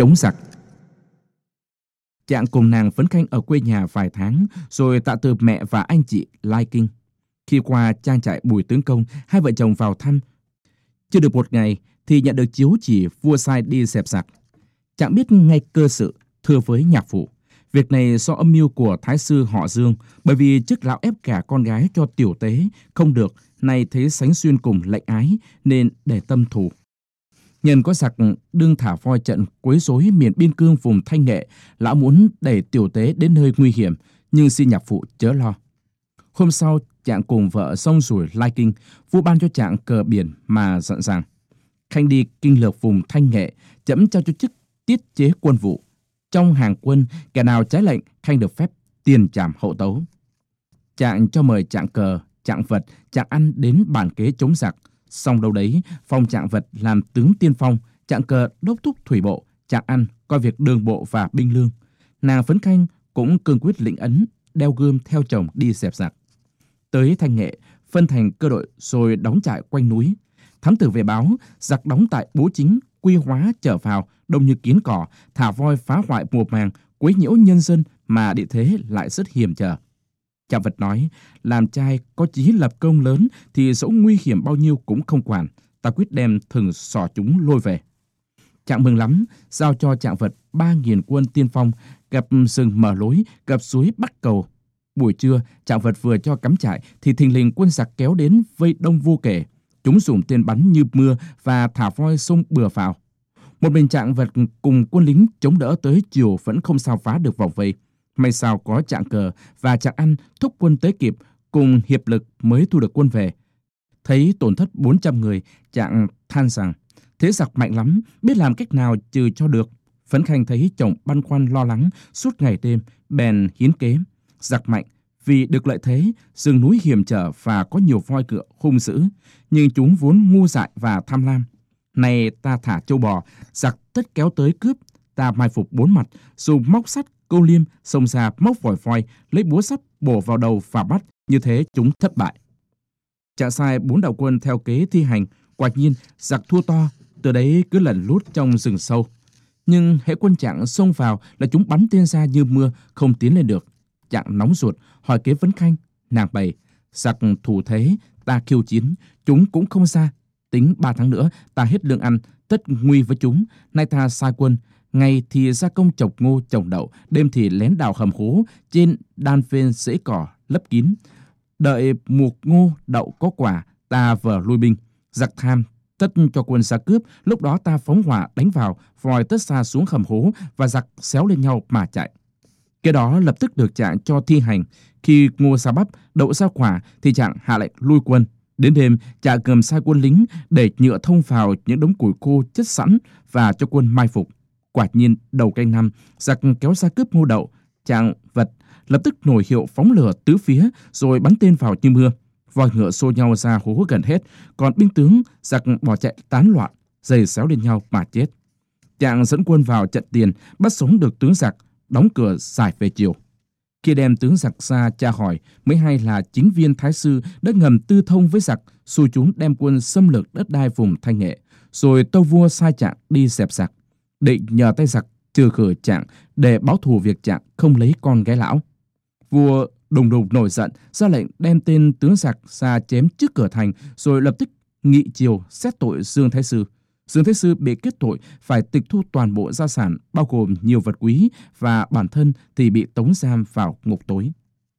chống giặc. Chàng cùng nàng phấn khanh ở quê nhà vài tháng, rồi tạ từ mẹ và anh chị Lai Kinh. Khi qua trang trại Bùi Tướng Công, hai vợ chồng vào thăm. Chưa được một ngày thì nhận được chiếu chỉ vua sai đi dẹp giặc. Chàng biết ngay cơ sự, thưa với nhạc phụ. Việc này do âm mưu của Thái sư họ Dương, bởi vì chức lão ép cả con gái cho tiểu tế, không được, nay thấy sánh xuyên cùng lệnh ái, nên để tâm thủ. Nhân có giặc đương thả voi trận quấy rối miền biên cương vùng Thanh Nghệ, lão muốn đẩy tiểu tế đến nơi nguy hiểm, nhưng xin nhạc phụ chớ lo. Hôm sau, chàng cùng vợ xong rủi lai kinh, vua ban cho chàng cờ biển mà dặn rằng Khanh đi kinh lược vùng Thanh Nghệ, chấm trao cho chức tiết chế quân vụ. Trong hàng quân, kẻ nào trái lệnh, Khanh được phép tiền trảm hậu tấu. Chàng cho mời chàng cờ, chàng vật, chàng ăn đến bàn kế chống giặc, Xong đâu đấy, phong trạng vật làm tướng tiên phong, trạng cờ đốc thúc thủy bộ, trạng ăn coi việc đường bộ và binh lương. Nàng phấn khanh cũng cương quyết lĩnh ấn, đeo gươm theo chồng đi dẹp giặc. Tới thanh nghệ, phân thành cơ đội rồi đóng trại quanh núi. Thám tử về báo, giặc đóng tại bố chính, quy hóa trở vào, đông như kiến cỏ, thả voi phá hoại mùa màng, quấy nhiễu nhân dân mà địa thế lại rất hiểm trở. Cha vật nói, làm trai có chí lập công lớn thì dẫu nguy hiểm bao nhiêu cũng không quản. Ta quyết đem thừng sò chúng lôi về. Trạng mừng lắm, giao cho trạng vật ba nghìn quân tiên phong, gặp rừng mở lối, gặp suối bắt cầu. Buổi trưa, trạng vật vừa cho cắm trại thì thình lình quân giặc kéo đến vây đông vô kể. Chúng dùng tên bắn như mưa và thả voi sông bừa vào. Một mình trạng vật cùng quân lính chống đỡ tới chiều vẫn không sao phá được vòng vây. May sao có trạng cờ và trạng ăn thúc quân tới kịp, cùng hiệp lực mới thu được quân về. Thấy tổn thất 400 người, trạng than rằng, thế giặc mạnh lắm, biết làm cách nào trừ cho được. Phấn Khanh thấy chồng băn khoăn lo lắng suốt ngày đêm, bèn hiến kế. Giặc mạnh, vì được lợi thế, rừng núi hiểm trở và có nhiều voi cựa hung dữ, nhưng chúng vốn ngu dại và tham lam. Này ta thả châu bò, giặc tất kéo tới cướp, ta mai phục bốn mặt, dùng móc sắt Cô Liêm xông ra móc vòi voi, lấy búa sắt bổ vào đầu và bắt, như thế chúng thất bại. Chả sai bốn đạo quân theo kế thi hành, quả nhiên giặc thua to, từ đấy cứ lần lút trong rừng sâu. Nhưng hệ quân trạng xông vào là chúng bắn tên ra như mưa, không tiến lên được. Trạng nóng ruột, hỏi kế vấn khanh, nàng bày, giặc thủ thế, ta khiêu chiến, chúng cũng không ra. Tính ba tháng nữa, ta hết lương ăn, tất nguy với chúng, nay ta sai quân, Ngày thì gia công trồng ngô trồng đậu, đêm thì lén đào hầm hố trên đan phên rễ cỏ lấp kín. Đợi mùa ngô đậu có quả, ta vờ lui binh. Giặc tham, tất cho quân ra cướp, lúc đó ta phóng hỏa đánh vào, vòi tất xa xuống hầm hố và giặc xéo lên nhau mà chạy. Cái đó lập tức được trạng cho thi hành. Khi ngô xa bắp, đậu ra quả thì trạng hạ lệnh lui quân. Đến đêm, trạng cầm sai quân lính để nhựa thông vào những đống củi khô chất sẵn và cho quân mai phục. Quả nhiên đầu canh năm, giặc kéo ra cướp ngô đậu, chàng vật lập tức nổi hiệu phóng lửa tứ phía rồi bắn tên vào như mưa. Voi ngựa xô nhau ra hố gần hết, còn binh tướng giặc bỏ chạy tán loạn, giày xéo lên nhau mà chết. Chàng dẫn quân vào trận tiền, bắt sống được tướng giặc, đóng cửa giải về chiều. Khi đem tướng giặc ra tra hỏi, mới hay là chính viên Thái Sư đã ngầm tư thông với giặc, xui chúng đem quân xâm lược đất đai vùng Thanh Nghệ, rồi tâu vua sai trạng đi dẹp giặc định nhờ tay giặc trừ khử trạng để báo thù việc trạng không lấy con gái lão. Vua đùng đùng nổi giận, ra lệnh đem tên tướng giặc ra chém trước cửa thành, rồi lập tức nghị triều xét tội Dương Thái Sư. Dương Thái Sư bị kết tội phải tịch thu toàn bộ gia sản, bao gồm nhiều vật quý và bản thân thì bị tống giam vào ngục tối.